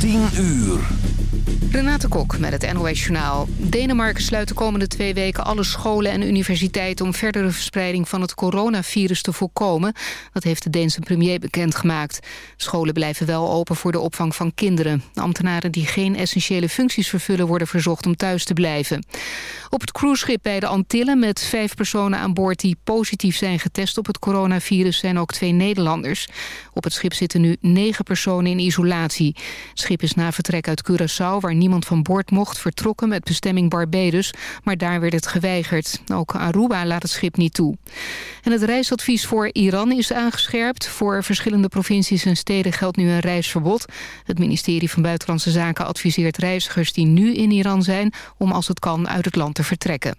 10 uur. Renate Kok met het NOS Journaal. Denemarken sluit de komende twee weken alle scholen en universiteiten... om verdere verspreiding van het coronavirus te voorkomen. Dat heeft de Deense premier bekendgemaakt. Scholen blijven wel open voor de opvang van kinderen. ambtenaren die geen essentiële functies vervullen... worden verzocht om thuis te blijven. Op het cruiseschip bij de Antillen met vijf personen aan boord... die positief zijn getest op het coronavirus zijn ook twee Nederlanders. Op het schip zitten nu negen personen in isolatie. Schip is na vertrek uit Curaçao... waar niemand van boord mocht, vertrokken met bestemming Barbados. Maar daar werd het geweigerd. Ook Aruba laat het schip niet toe. En het reisadvies voor Iran is aangescherpt. Voor verschillende provincies en steden geldt nu een reisverbod. Het ministerie van Buitenlandse Zaken adviseert reizigers die nu in Iran zijn... om als het kan uit het land te vertrekken.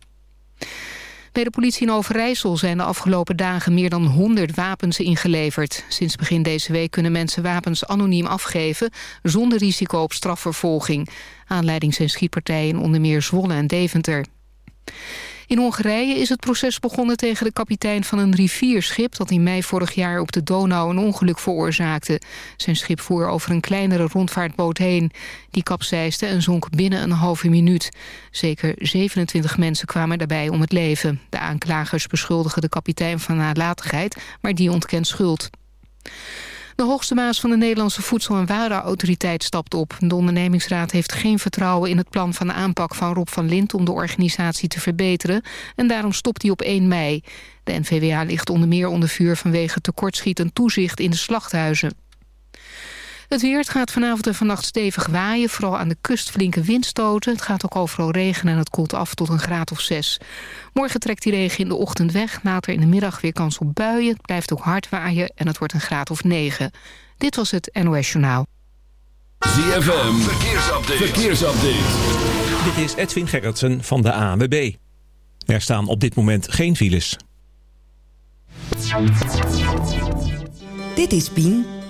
Bij de politie in Overijssel zijn de afgelopen dagen meer dan 100 wapens ingeleverd. Sinds begin deze week kunnen mensen wapens anoniem afgeven... zonder risico op strafvervolging. Aanleiding zijn schietpartijen onder meer Zwolle en Deventer. In Hongarije is het proces begonnen tegen de kapitein van een rivierschip... dat in mei vorig jaar op de Donau een ongeluk veroorzaakte. Zijn schip voer over een kleinere rondvaartboot heen. Die kapseisde en zonk binnen een halve minuut. Zeker 27 mensen kwamen daarbij om het leven. De aanklagers beschuldigen de kapitein van nalatigheid, maar die ontkent schuld. De hoogste maas van de Nederlandse Voedsel- en Warenautoriteit stapt op. De ondernemingsraad heeft geen vertrouwen in het plan van de aanpak van Rob van Lint... om de organisatie te verbeteren en daarom stopt hij op 1 mei. De NVWA ligt onder meer onder vuur vanwege tekortschietend toezicht in de slachthuizen. Het weer, het gaat vanavond en vannacht stevig waaien. Vooral aan de kust flinke windstoten. Het gaat ook overal regenen en het koelt af tot een graad of zes. Morgen trekt die regen in de ochtend weg. Later in de middag weer kans op buien. Het blijft ook hard waaien en het wordt een graad of negen. Dit was het NOS Journaal. ZFM, verkeersupdate. verkeersupdate. Dit is Edwin Gerritsen van de ANWB. Er staan op dit moment geen files. Dit is Pien.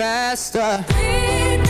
faster.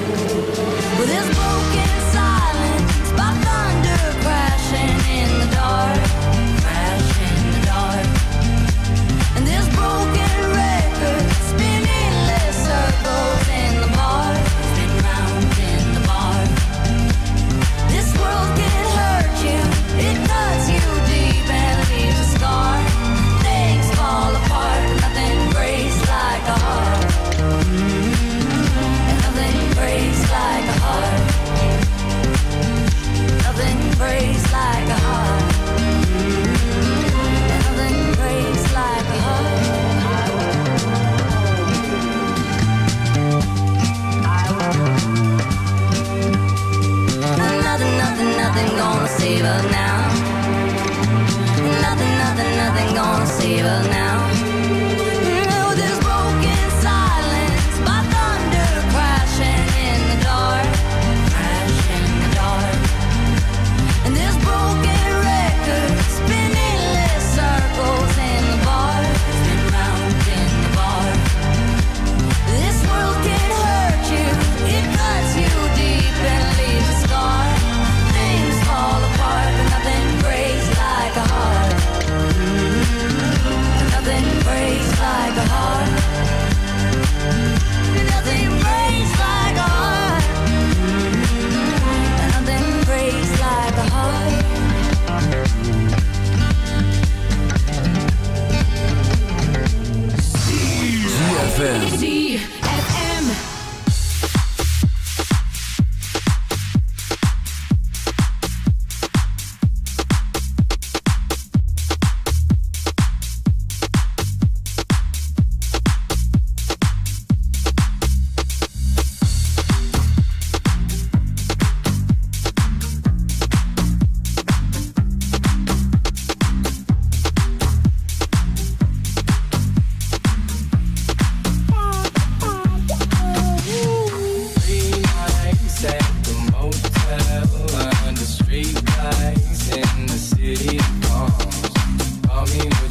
hell under streetlights in the city of palms. Call me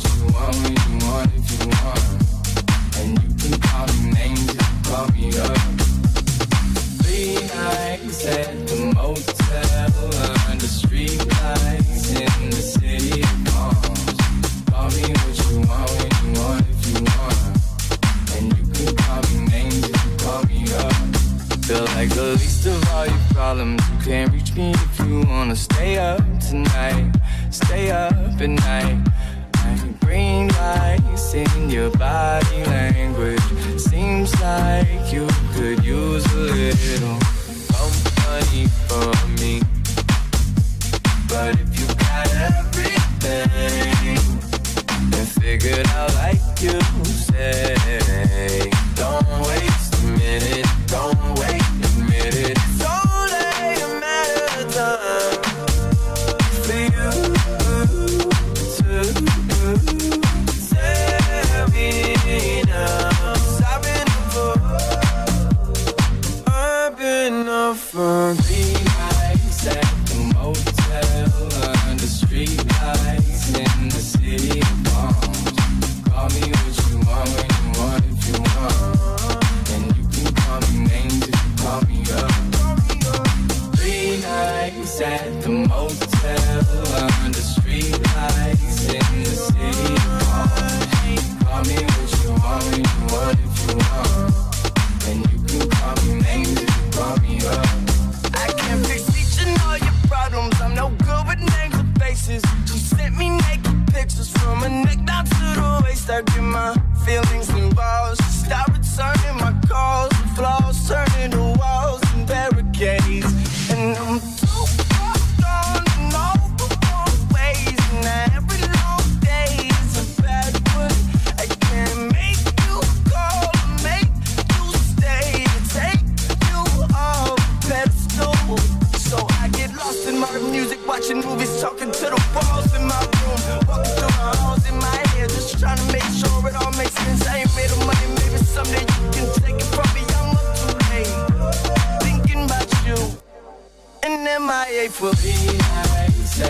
stay up tonight, stay up at night. Green lights in your body language. Seems like you could use a little. get my feelings involved. walls. stop returning my calls, flaws turning to walls and barricades. And I'm aí euforia, isso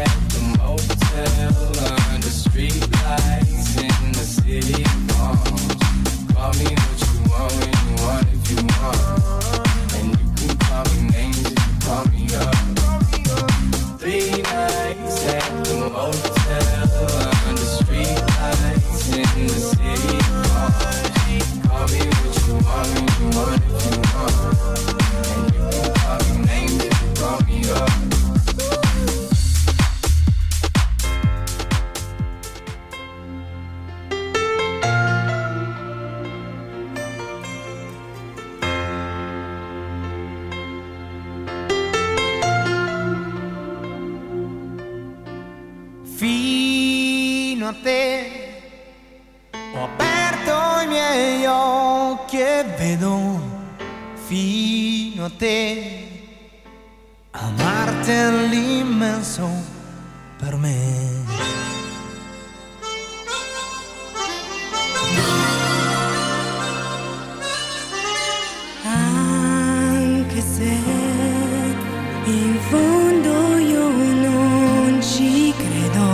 in fondo io non ci credo,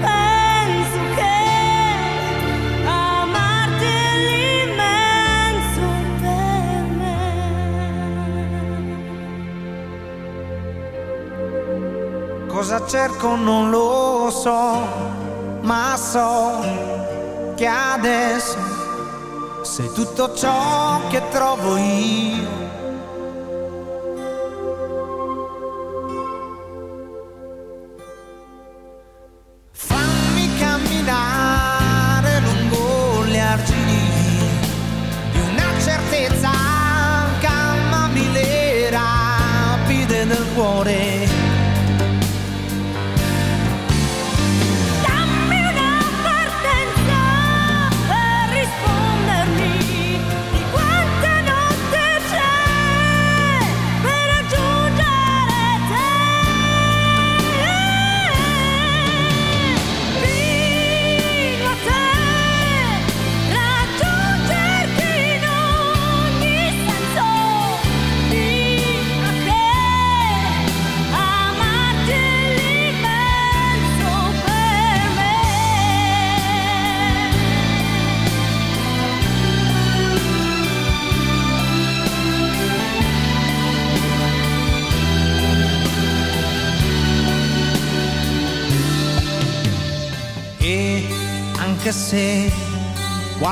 penso che amarti l'immenso per me. Cosa cerco non lo so, ma so che adesso sei tutto ciò che trovo io.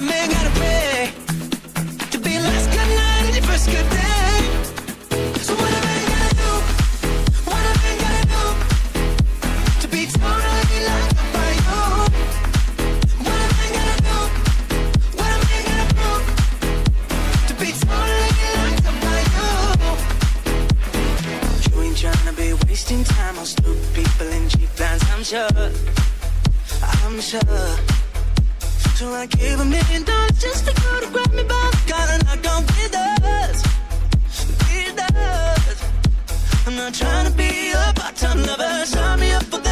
a man gotta to be last good night and first good day? So what a man gotta do? What a man gotta do to be totally by you? What a man gotta do? What a man gotta to be totally by you? You ain't be wasting time on stupid people cheap I'm sure. I'm sure. So I gave a million dollars just to go to grab me by the collar knock on with us. With us. I'm not trying to be a part-time lover. Sign me up for them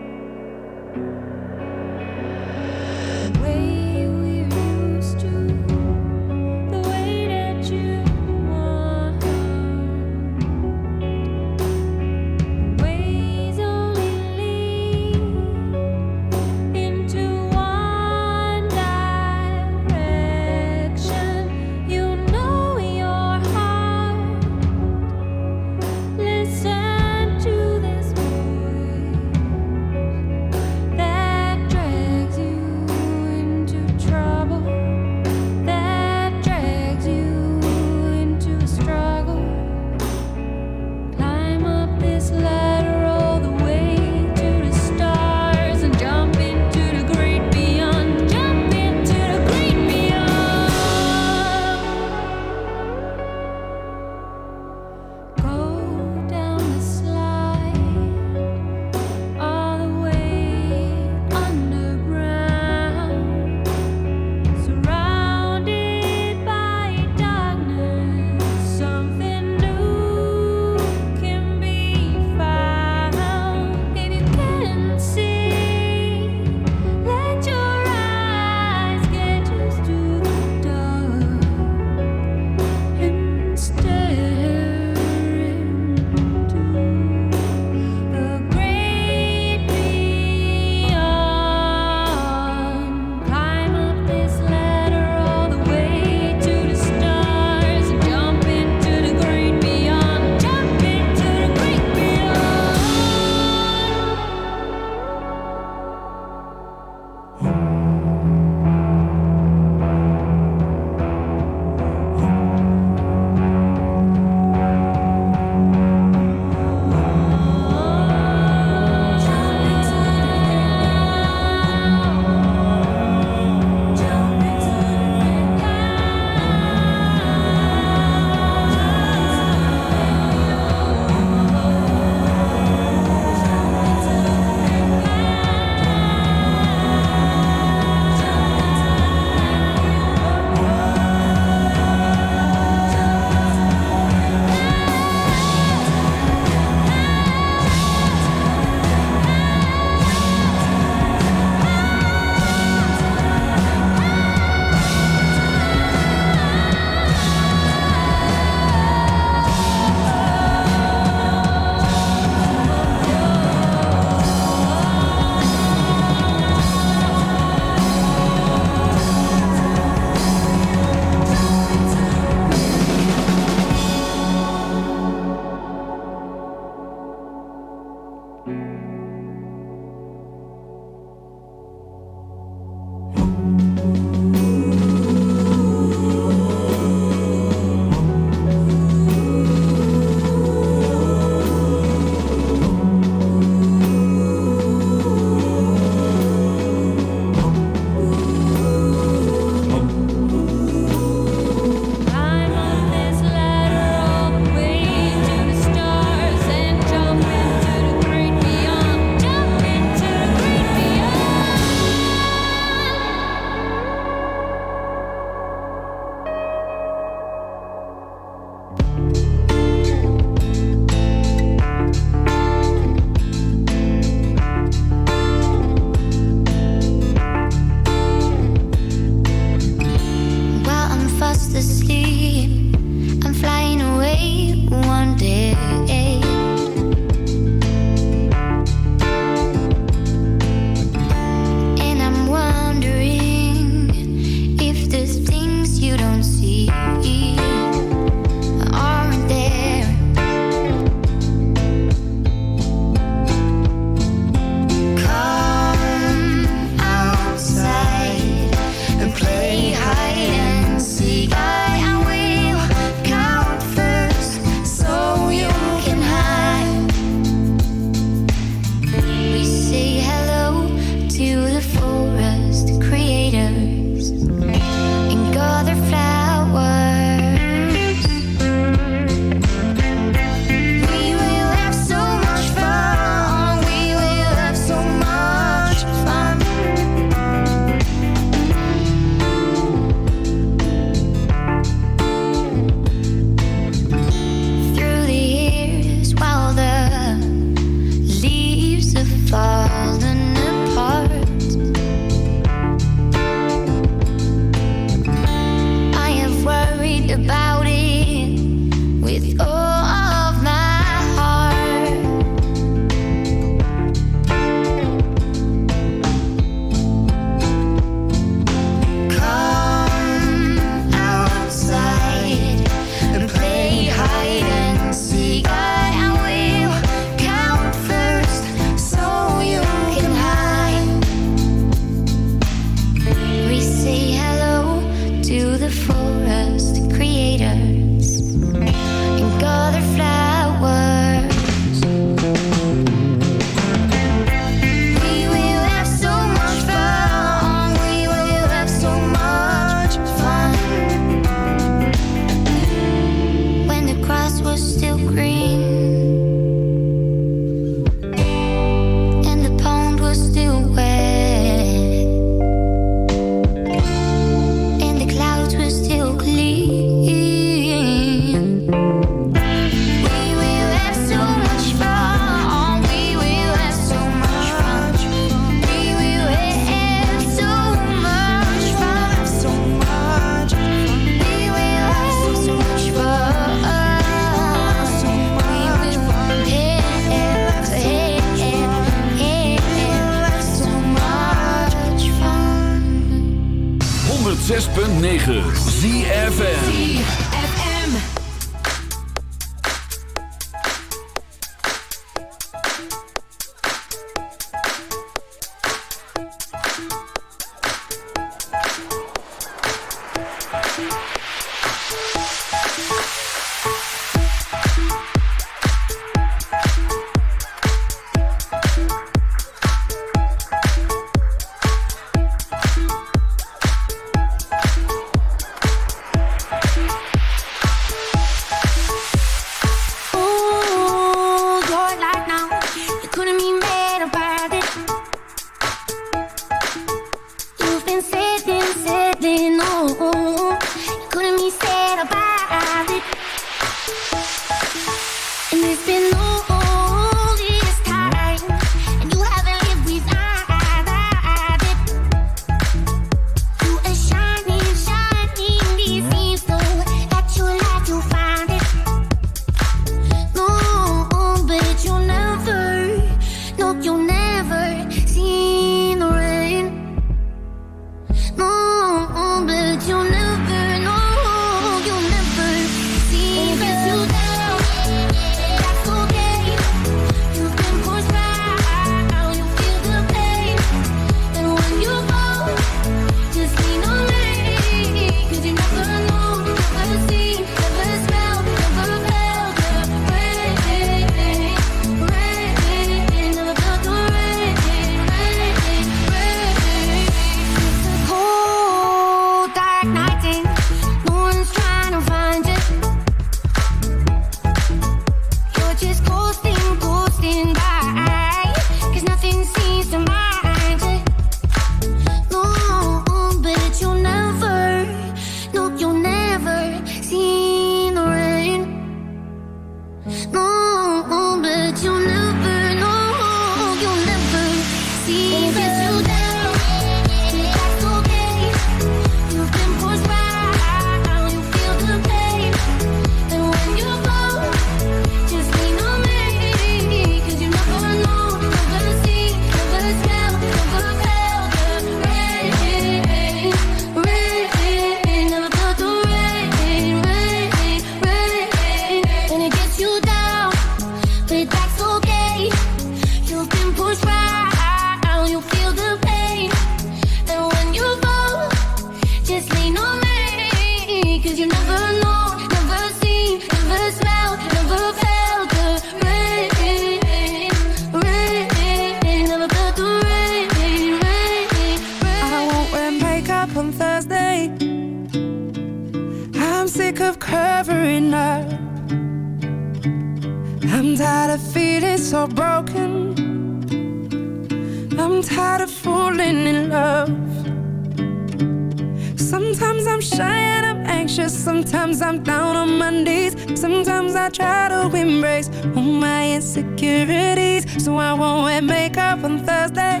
Sometimes I try to embrace all my insecurities So I won't wear makeup on Thursday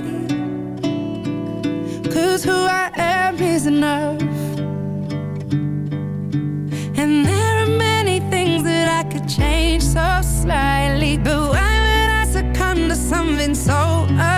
Cause who I am is enough And there are many things that I could change so slightly But why would I succumb to something so ugly?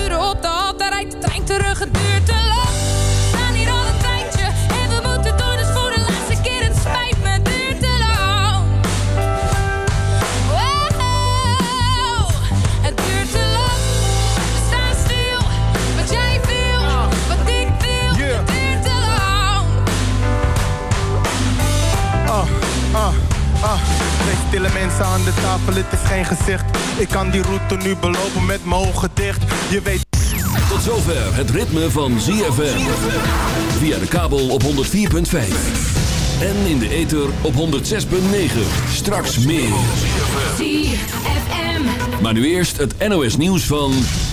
Stille mensen aan de tafel, het is geen gezicht. Ik kan die route nu belopen met mijn ogen dicht. Je weet... Tot zover het ritme van ZFM. Via de kabel op 104.5. En in de ether op 106.9. Straks meer. ZFM. Maar nu eerst het NOS nieuws van...